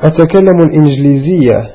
أتكلم الإنجليزية.